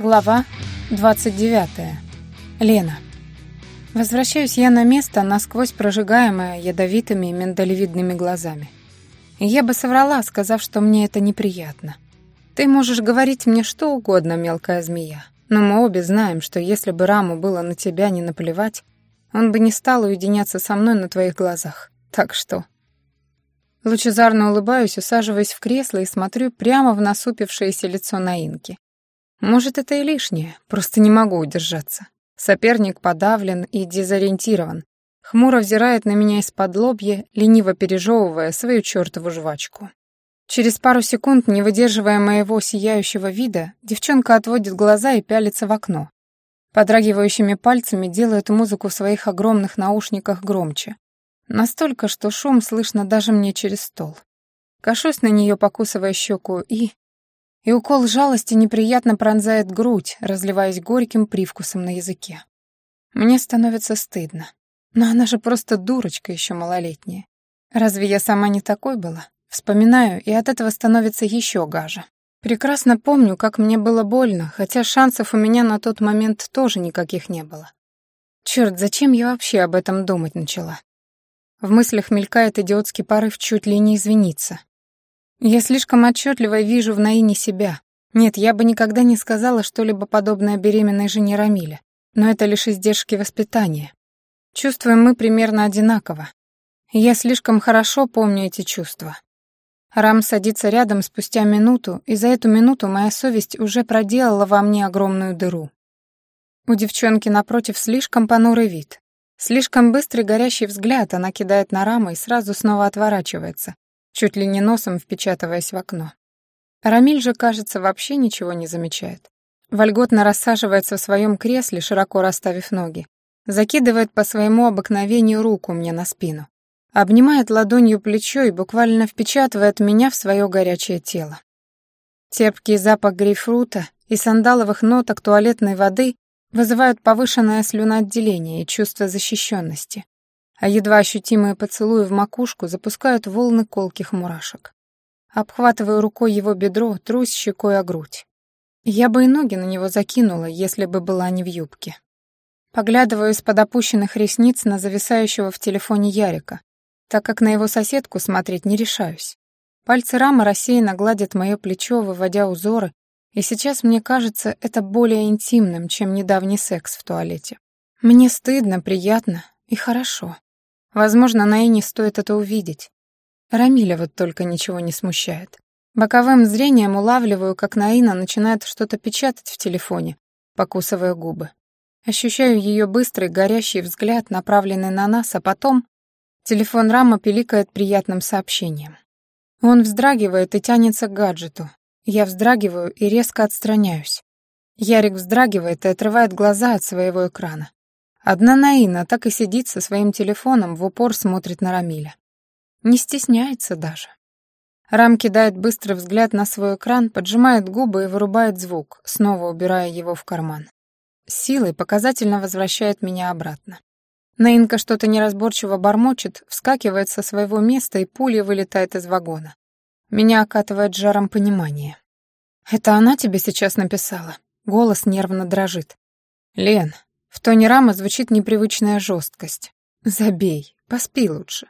Глава 29. Лена. Возвращаюсь я на место, насквозь прожигаемое ядовитыми миндалевидными глазами. Я бы соврала, сказав, что мне это неприятно. Ты можешь говорить мне что угодно, мелкая змея, но мы обе знаем, что если бы Раму было на тебя не наплевать, он бы не стал уединяться со мной на твоих глазах. Так что... Лучезарно улыбаюсь, усаживаясь в кресло и смотрю прямо в насупившееся лицо Наинки. Может, это и лишнее, просто не могу удержаться. Соперник подавлен и дезориентирован. Хмуро взирает на меня из-под лобья, лениво пережевывая свою чертову жвачку. Через пару секунд, не выдерживая моего сияющего вида, девчонка отводит глаза и пялится в окно. Подрагивающими пальцами делает музыку в своих огромных наушниках громче. Настолько, что шум слышно даже мне через стол. Кашусь на нее, покусывая щеку, и и укол жалости неприятно пронзает грудь, разливаясь горьким привкусом на языке. Мне становится стыдно. Но она же просто дурочка еще малолетняя. Разве я сама не такой была? Вспоминаю, и от этого становится еще гаже. Прекрасно помню, как мне было больно, хотя шансов у меня на тот момент тоже никаких не было. Черт, зачем я вообще об этом думать начала? В мыслях мелькает идиотский порыв чуть ли не извиниться, я слишком отчетливо вижу в Наине себя. Нет, я бы никогда не сказала что-либо подобное беременной жене Рамиля, но это лишь издержки воспитания. Чувствуем мы примерно одинаково. Я слишком хорошо помню эти чувства. Рам садится рядом спустя минуту, и за эту минуту моя совесть уже проделала во мне огромную дыру. У девчонки напротив слишком понурый вид. Слишком быстрый горящий взгляд она кидает на Рама и сразу снова отворачивается, чуть ли не носом впечатываясь в окно. Рамиль же, кажется, вообще ничего не замечает. Вольготно рассаживается в своем кресле, широко расставив ноги. Закидывает по своему обыкновению руку мне на спину. Обнимает ладонью плечо и буквально впечатывает меня в свое горячее тело. Терпкий запах грейпфрута и сандаловых ноток туалетной воды вызывают повышенное слюноотделение и чувство защищенности а едва ощутимые поцелуи в макушку запускают волны колких мурашек. Обхватываю рукой его бедро, трусь щекой о грудь. Я бы и ноги на него закинула, если бы была не в юбке. Поглядываю из-под опущенных ресниц на зависающего в телефоне Ярика, так как на его соседку смотреть не решаюсь. Пальцы Рама рассеянно гладят мое плечо, выводя узоры, и сейчас мне кажется это более интимным, чем недавний секс в туалете. Мне стыдно, приятно и хорошо. Возможно, Наине стоит это увидеть. Рамиля вот только ничего не смущает. Боковым зрением улавливаю, как Наина начинает что-то печатать в телефоне, покусывая губы. Ощущаю ее быстрый, горящий взгляд, направленный на нас, а потом телефон Рама пиликает приятным сообщением. Он вздрагивает и тянется к гаджету. Я вздрагиваю и резко отстраняюсь. Ярик вздрагивает и отрывает глаза от своего экрана. Одна Наина так и сидит со своим телефоном, в упор смотрит на Рамиля. Не стесняется даже. Рам кидает быстрый взгляд на свой экран, поджимает губы и вырубает звук, снова убирая его в карман. Силой показательно возвращает меня обратно. Наинка что-то неразборчиво бормочет, вскакивает со своего места и пулей вылетает из вагона. Меня окатывает жаром понимания. «Это она тебе сейчас написала?» Голос нервно дрожит. «Лен, в тоне Рама звучит непривычная жесткость. «Забей, поспи лучше».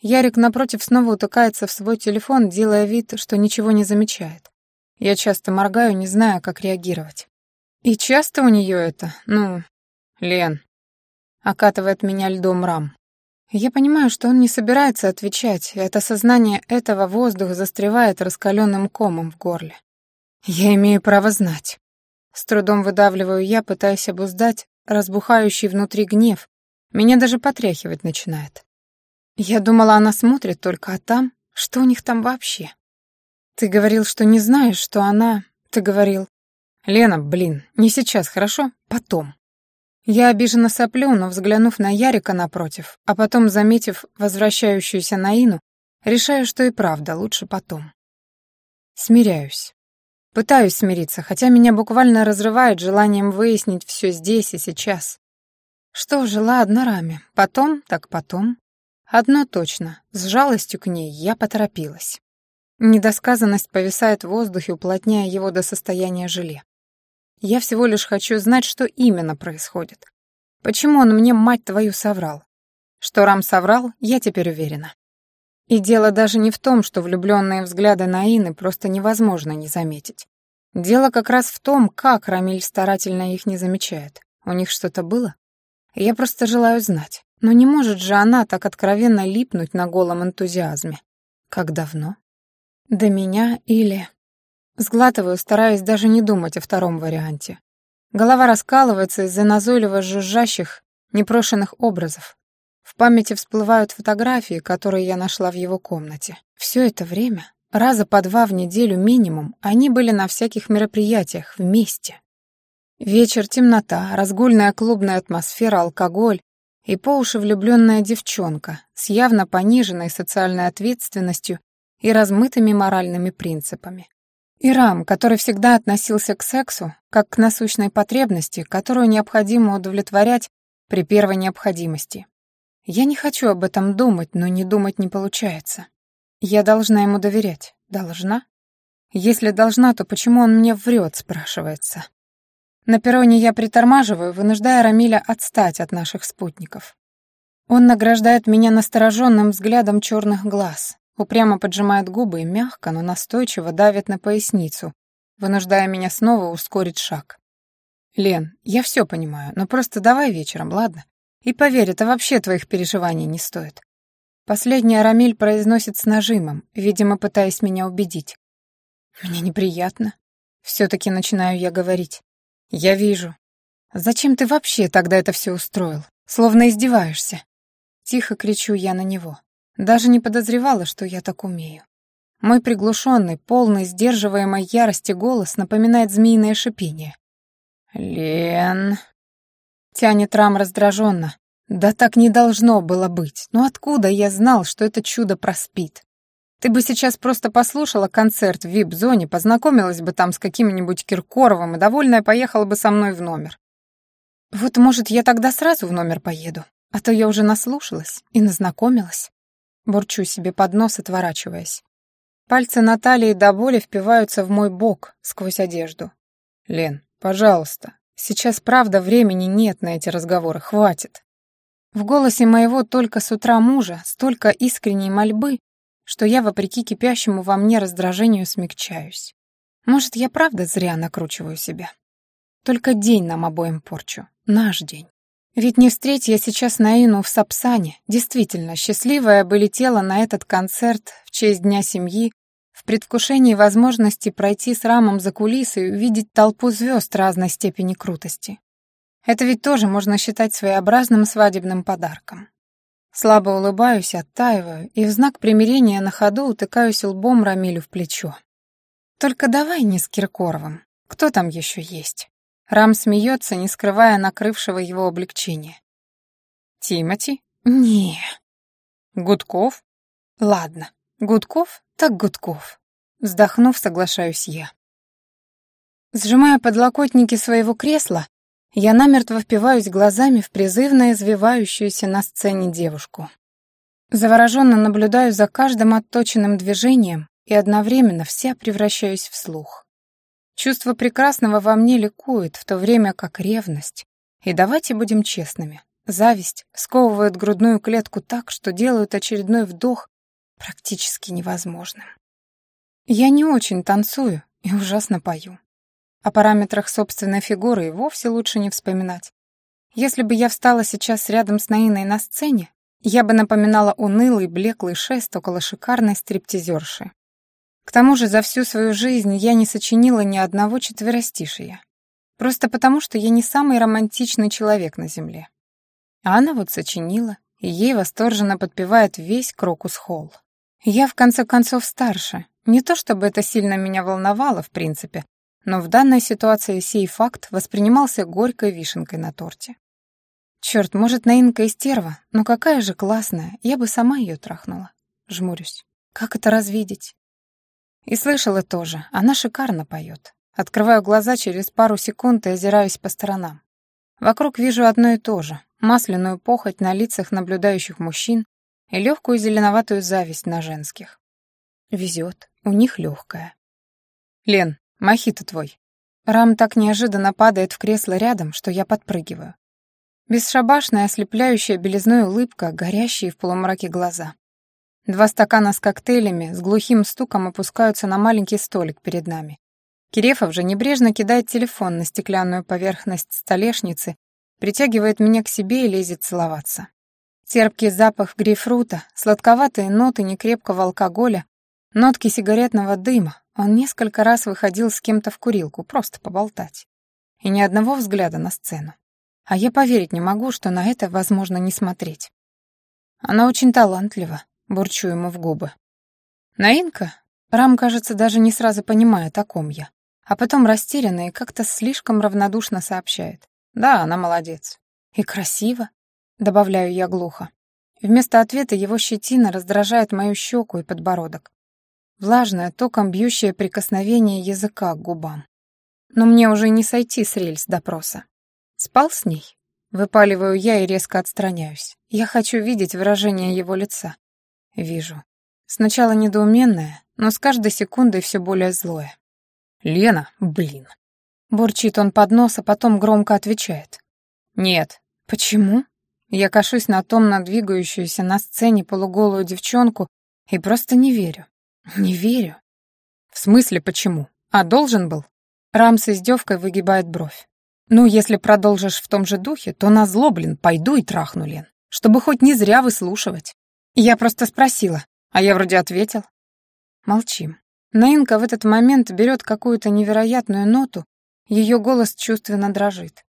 Ярик напротив снова утыкается в свой телефон, делая вид, что ничего не замечает. Я часто моргаю, не зная, как реагировать. И часто у нее это, ну... Лен. Окатывает меня льдом Рам. Я понимаю, что он не собирается отвечать, и от осознания этого воздух застревает раскаленным комом в горле. Я имею право знать. С трудом выдавливаю я, пытаясь обуздать разбухающий внутри гнев. Меня даже потряхивать начинает. Я думала, она смотрит только, а там... Что у них там вообще? Ты говорил, что не знаешь, что она... Ты говорил... Лена, блин, не сейчас, хорошо? Потом. Я обиженно соплю, но, взглянув на Ярика напротив, а потом, заметив возвращающуюся Наину, решаю, что и правда лучше потом. Смиряюсь. Пытаюсь смириться, хотя меня буквально разрывает желанием выяснить все здесь и сейчас. Что жила одна раме, потом, так потом. Одно точно, с жалостью к ней я поторопилась. Недосказанность повисает в воздухе, уплотняя его до состояния желе. Я всего лишь хочу знать, что именно происходит. Почему он мне, мать твою, соврал? Что Рам соврал, я теперь уверена. И дело даже не в том, что влюбленные взгляды на Ины просто невозможно не заметить. Дело как раз в том, как Рамиль старательно их не замечает. У них что-то было? Я просто желаю знать. Но не может же она так откровенно липнуть на голом энтузиазме. Как давно? До меня или... Сглатываю, стараясь даже не думать о втором варианте. Голова раскалывается из-за назойливо жужжащих, непрошенных образов. В памяти всплывают фотографии, которые я нашла в его комнате. Все это время, раза по два в неделю минимум, они были на всяких мероприятиях вместе. Вечер, темнота, разгульная клубная атмосфера, алкоголь и по уши влюбленная девчонка с явно пониженной социальной ответственностью и размытыми моральными принципами. Ирам, который всегда относился к сексу как к насущной потребности, которую необходимо удовлетворять при первой необходимости. Я не хочу об этом думать, но не думать не получается. Я должна ему доверять. Должна? Если должна, то почему он мне врет, спрашивается. На перроне я притормаживаю, вынуждая Рамиля отстать от наших спутников. Он награждает меня настороженным взглядом черных глаз, упрямо поджимает губы и мягко, но настойчиво давит на поясницу, вынуждая меня снова ускорить шаг. «Лен, я все понимаю, но просто давай вечером, ладно? И поверь, это вообще твоих переживаний не стоит». Последний Арамиль произносит с нажимом, видимо, пытаясь меня убедить. «Мне неприятно». Все-таки начинаю я говорить. «Я вижу. Зачем ты вообще тогда это все устроил? Словно издеваешься». Тихо кричу я на него. Даже не подозревала, что я так умею. Мой приглушенный, полный сдерживаемой ярости голос напоминает змеиное шипение. «Лен...» Тянет Рам раздраженно. «Да так не должно было быть. Ну откуда я знал, что это чудо проспит? Ты бы сейчас просто послушала концерт в вип-зоне, познакомилась бы там с каким-нибудь Киркоровым и довольная поехала бы со мной в номер. Вот, может, я тогда сразу в номер поеду, а то я уже наслушалась и назнакомилась. Бурчу себе под нос, отворачиваясь. Пальцы Натальи до боли впиваются в мой бок сквозь одежду. «Лен, пожалуйста, сейчас правда времени нет на эти разговоры, хватит». В голосе моего только с утра мужа столько искренней мольбы, что я, вопреки кипящему во мне раздражению, смягчаюсь. Может, я правда зря накручиваю себя? Только день нам обоим порчу. Наш день. Ведь не встреть я сейчас Наину в Сапсане, действительно, счастливая бы летела на этот концерт в честь Дня семьи, предвкушении возможности пройти с рамом за кулисы и увидеть толпу звезд разной степени крутости. Это ведь тоже можно считать своеобразным свадебным подарком. Слабо улыбаюсь, оттаиваю и в знак примирения на ходу утыкаюсь лбом Рамилю в плечо. «Только давай не с Киркоровым. Кто там еще есть?» Рам смеется, не скрывая накрывшего его облегчения. «Тимати?» «Не». «Гудков?» «Ладно. Гудков, так Гудков». Вздохнув, соглашаюсь я. Сжимая подлокотники своего кресла, я намертво впиваюсь глазами в призывно извивающуюся на сцене девушку. Завороженно наблюдаю за каждым отточенным движением и одновременно вся превращаюсь в слух. Чувство прекрасного во мне ликует, в то время как ревность. И давайте будем честными. Зависть сковывает грудную клетку так, что делают очередной вдох практически невозможным. Я не очень танцую и ужасно пою. О параметрах собственной фигуры и вовсе лучше не вспоминать. Если бы я встала сейчас рядом с Наиной на сцене, я бы напоминала унылый, блеклый шест около шикарной стриптизерши. К тому же за всю свою жизнь я не сочинила ни одного четверостишия. Просто потому, что я не самый романтичный человек на Земле. А она вот сочинила, и ей восторженно подпевает весь Крокус Холл. Я, в конце концов, старше. Не то чтобы это сильно меня волновало, в принципе, но в данной ситуации сей факт воспринимался горькой вишенкой на торте. Черт, может, Наинка и стерва, но какая же классная, я бы сама ее трахнула. Жмурюсь. Как это развидеть? И слышала тоже, она шикарно поет. Открываю глаза через пару секунд и озираюсь по сторонам. Вокруг вижу одно и то же. Масляную похоть на лицах наблюдающих мужчин и легкую зеленоватую зависть на женских. Везет, у них легкая. «Лен, Мохито твой». Рам так неожиданно падает в кресло рядом, что я подпрыгиваю. Бесшабашная, ослепляющая белизной улыбка, горящие в полумраке глаза. Два стакана с коктейлями с глухим стуком опускаются на маленький столик перед нами. Кирефов же небрежно кидает телефон на стеклянную поверхность столешницы, притягивает меня к себе и лезет целоваться. Терпкий запах грейпфрута, сладковатые ноты некрепкого алкоголя, нотки сигаретного дыма. Он несколько раз выходил с кем-то в курилку, просто поболтать. И ни одного взгляда на сцену. А я поверить не могу, что на это возможно не смотреть. Она очень талантлива, бурчу ему в губы. Наинка? Рам, кажется, даже не сразу понимает, о ком я. А потом растерянно и как-то слишком равнодушно сообщает. Да, она молодец. И красиво, добавляю я глухо. Вместо ответа его щетина раздражает мою щеку и подбородок. Влажное, током бьющее прикосновение языка к губам. Но мне уже не сойти с рельс допроса. Спал с ней? Выпаливаю я и резко отстраняюсь. Я хочу видеть выражение его лица. Вижу. Сначала недоуменное, но с каждой секундой все более злое. «Лена, блин!» Бурчит он под нос, а потом громко отвечает. «Нет». «Почему?» Я кашусь на томно двигающуюся на сцене полуголую девчонку и просто не верю. Не верю. «В смысле почему? А должен был?» Рам с издевкой выгибает бровь. Ну, если продолжишь в том же духе, то назло, блин, пойду и трахну, Лен. Чтобы хоть не зря выслушивать. Я просто спросила, а я вроде ответил. Молчим. Наинка в этот момент берет какую-то невероятную ноту, ее голос чувственно дрожит.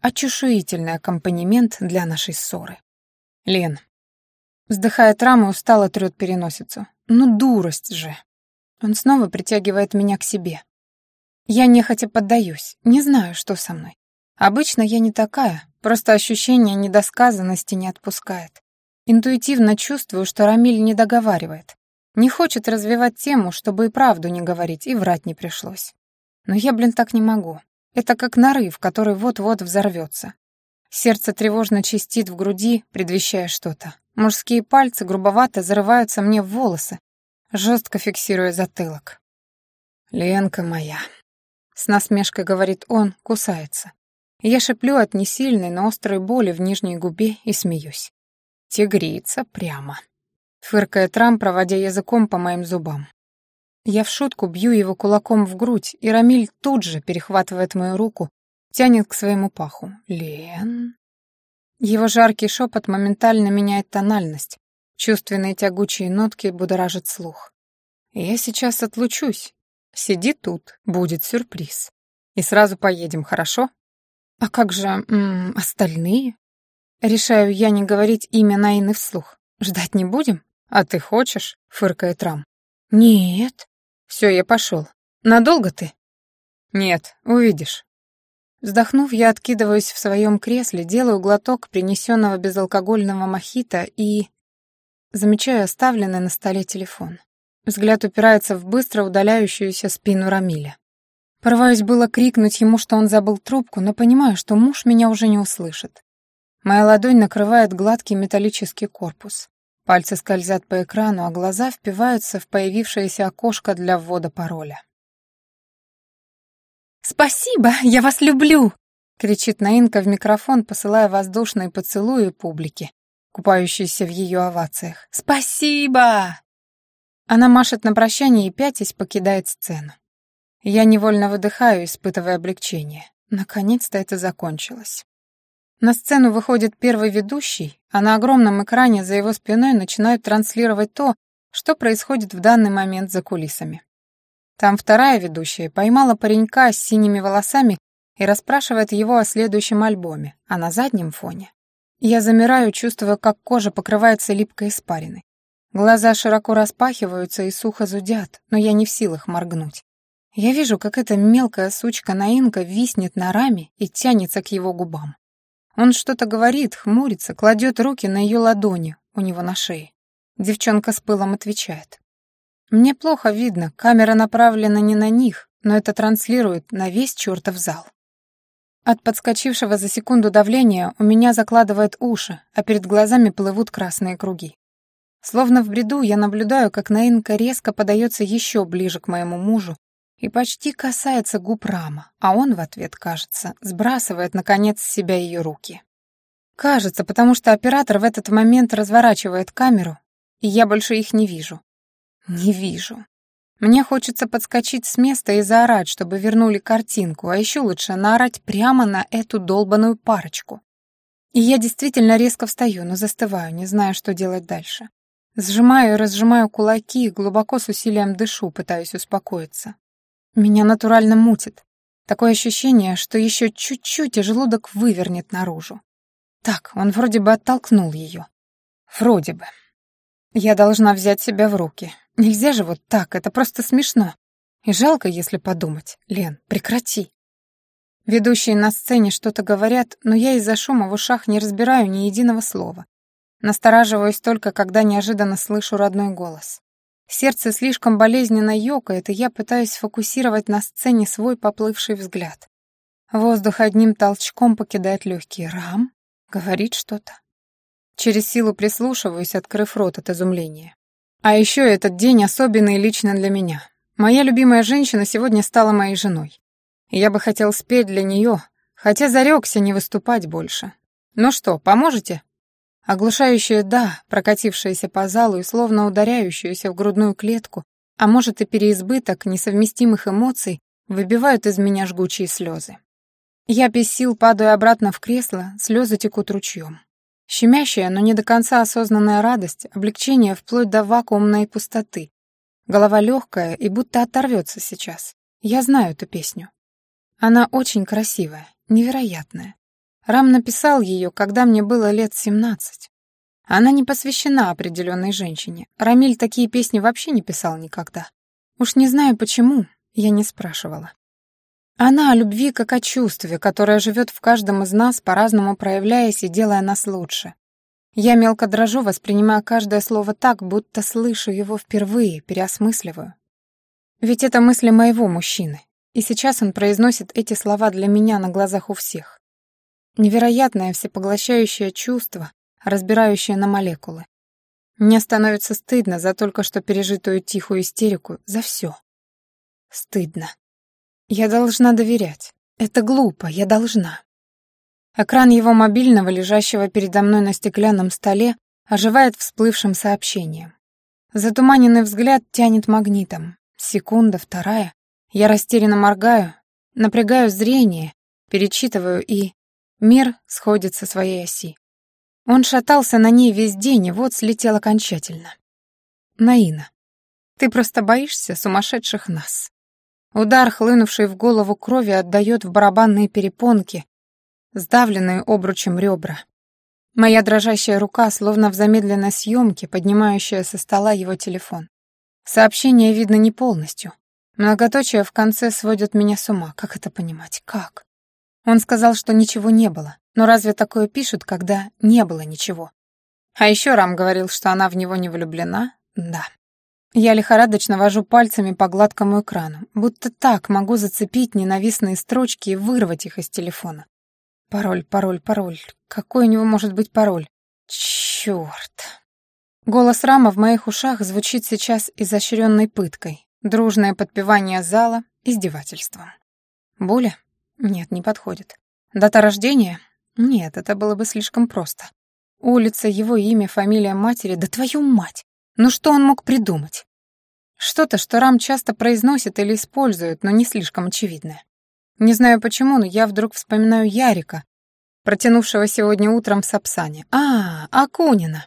Очушительный аккомпанемент для нашей ссоры. Лен. Вздыхает рама, устало трет переносицу. Ну, дурость же. Он снова притягивает меня к себе. Я нехотя поддаюсь, не знаю, что со мной. Обычно я не такая, просто ощущение недосказанности не отпускает. Интуитивно чувствую, что Рамиль не договаривает. Не хочет развивать тему, чтобы и правду не говорить, и врать не пришлось. Но я, блин, так не могу. Это как нарыв, который вот-вот взорвется. Сердце тревожно чистит в груди, предвещая что-то. Мужские пальцы грубовато зарываются мне в волосы, жестко фиксируя затылок. «Ленка моя», с насмешкой говорит он, кусается. Я шеплю от несильной, но острой боли в нижней губе и смеюсь. Тигрица прямо. Фыркает Рам, проводя языком по моим зубам. Я в шутку бью его кулаком в грудь, и Рамиль тут же перехватывает мою руку, тянет к своему паху. «Лен...» Его жаркий шепот моментально меняет тональность. Чувственные тягучие нотки будоражат слух. «Я сейчас отлучусь, Сиди тут, будет сюрприз. И сразу поедем, хорошо? А как же м -м, остальные? Решаю я не говорить имя Наины вслух. Ждать не будем? А ты хочешь? Фыркает Рам. Нет. Все, я пошел. Надолго ты? Нет, увидишь. Вздохнув, я откидываюсь в своем кресле, делаю глоток принесенного безалкогольного мохито и... Замечаю оставленный на столе телефон. Взгляд упирается в быстро удаляющуюся спину Рамиля. Порываюсь было крикнуть ему, что он забыл трубку, но понимаю, что муж меня уже не услышит. Моя ладонь накрывает гладкий металлический корпус. Пальцы скользят по экрану, а глаза впиваются в появившееся окошко для ввода пароля. «Спасибо, я вас люблю!» — кричит Наинка в микрофон, посылая воздушные поцелуи публике, купающейся в ее овациях. «Спасибо!» Она машет на прощание и пятясь покидает сцену. Я невольно выдыхаю, испытывая облегчение. Наконец-то это закончилось. На сцену выходит первый ведущий, а на огромном экране за его спиной начинают транслировать то, что происходит в данный момент за кулисами. Там вторая ведущая поймала паренька с синими волосами и расспрашивает его о следующем альбоме, а на заднем фоне. Я замираю, чувствуя, как кожа покрывается липкой испариной. Глаза широко распахиваются и сухо зудят, но я не в силах моргнуть. Я вижу, как эта мелкая сучка Наинка виснет на раме и тянется к его губам. Он что-то говорит, хмурится, кладет руки на ее ладони у него на шее. Девчонка с пылом отвечает. Мне плохо видно, камера направлена не на них, но это транслирует на весь чертов зал. От подскочившего за секунду давления у меня закладывает уши, а перед глазами плывут красные круги. Словно в бреду я наблюдаю, как Наинка резко подается еще ближе к моему мужу и почти касается губ Рама, а он в ответ, кажется, сбрасывает, наконец, с себя ее руки. Кажется, потому что оператор в этот момент разворачивает камеру, и я больше их не вижу. Не вижу. Мне хочется подскочить с места и заорать, чтобы вернули картинку, а еще лучше наорать прямо на эту долбаную парочку. И я действительно резко встаю, но застываю, не зная, что делать дальше. Сжимаю и разжимаю кулаки, глубоко с усилием дышу, пытаюсь успокоиться. Меня натурально мутит. Такое ощущение, что еще чуть-чуть, и желудок вывернет наружу. Так, он вроде бы оттолкнул ее. Вроде бы. Я должна взять себя в руки. Нельзя же вот так, это просто смешно. И жалко, если подумать. Лен, прекрати. Ведущие на сцене что-то говорят, но я из-за шума в ушах не разбираю ни единого слова. Настораживаюсь только, когда неожиданно слышу родной голос. Сердце слишком болезненно ёкает, и я пытаюсь сфокусировать на сцене свой поплывший взгляд. Воздух одним толчком покидает легкие. «Рам?» Говорит что-то. Через силу прислушиваюсь, открыв рот от изумления. А еще этот день особенный лично для меня. Моя любимая женщина сегодня стала моей женой. И я бы хотел спеть для нее, хотя зарекся не выступать больше. Ну что, поможете? Оглушающее «да», прокатившееся по залу и словно ударяющееся в грудную клетку, а может и переизбыток несовместимых эмоций, выбивают из меня жгучие слезы. Я без сил падаю обратно в кресло, слезы текут ручьем. Щемящая, но не до конца осознанная радость, облегчение вплоть до вакуумной пустоты. Голова легкая и будто оторвется сейчас. Я знаю эту песню. Она очень красивая, невероятная. Рам написал ее, когда мне было лет семнадцать. Она не посвящена определенной женщине. Рамиль такие песни вообще не писал никогда. Уж не знаю почему, я не спрашивала. Она о любви как о чувстве, которое живет в каждом из нас, по-разному проявляясь и делая нас лучше. Я мелко дрожу, воспринимая каждое слово так, будто слышу его впервые, переосмысливаю. Ведь это мысли моего мужчины, и сейчас он произносит эти слова для меня на глазах у всех. Невероятное всепоглощающее чувство, разбирающее на молекулы. Мне становится стыдно за только что пережитую тихую истерику, за все. Стыдно. Я должна доверять. Это глупо, я должна. Экран его мобильного, лежащего передо мной на стеклянном столе, оживает всплывшим сообщением. Затуманенный взгляд тянет магнитом. Секунда, вторая. Я растерянно моргаю, напрягаю зрение, перечитываю и... Мир сходит со своей оси. Он шатался на ней весь день, и вот слетел окончательно. Наина, ты просто боишься сумасшедших нас. Удар, хлынувший в голову крови, отдает в барабанные перепонки, сдавленные обручем ребра. Моя дрожащая рука, словно в замедленной съемке, поднимающая со стола его телефон. Сообщение видно не полностью. Многоточие в конце сводит меня с ума. Как это понимать? Как? Он сказал, что ничего не было. Но разве такое пишут, когда не было ничего? А еще Рам говорил, что она в него не влюблена? Да. Я лихорадочно вожу пальцами по гладкому экрану, будто так могу зацепить ненавистные строчки и вырвать их из телефона. Пароль, пароль, пароль. Какой у него может быть пароль? Чёрт. Голос Рама в моих ушах звучит сейчас изощренной пыткой. Дружное подпевание зала издевательством. Буля? Нет, не подходит. Дата рождения? Нет, это было бы слишком просто. Улица, его имя, фамилия матери, да твою мать! Ну что он мог придумать? Что-то, что Рам часто произносит или использует, но не слишком очевидное. Не знаю почему, но я вдруг вспоминаю Ярика, протянувшего сегодня утром в Сапсане. А, Акунина.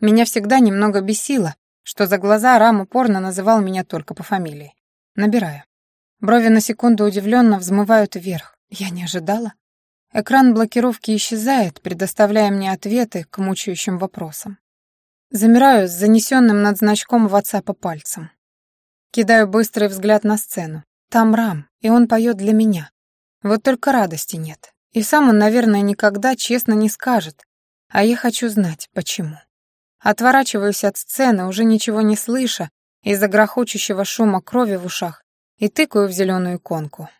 Меня всегда немного бесило, что за глаза Рам упорно называл меня только по фамилии. Набираю. Брови на секунду удивленно взмывают вверх. Я не ожидала. Экран блокировки исчезает, предоставляя мне ответы к мучающим вопросам. Замираю с занесенным над значком WhatsApp пальцем. Кидаю быстрый взгляд на сцену. Там Рам, и он поет для меня. Вот только радости нет. И сам он, наверное, никогда честно не скажет. А я хочу знать, почему. Отворачиваюсь от сцены, уже ничего не слыша, из-за грохочущего шума крови в ушах, и тыкаю в зеленую иконку.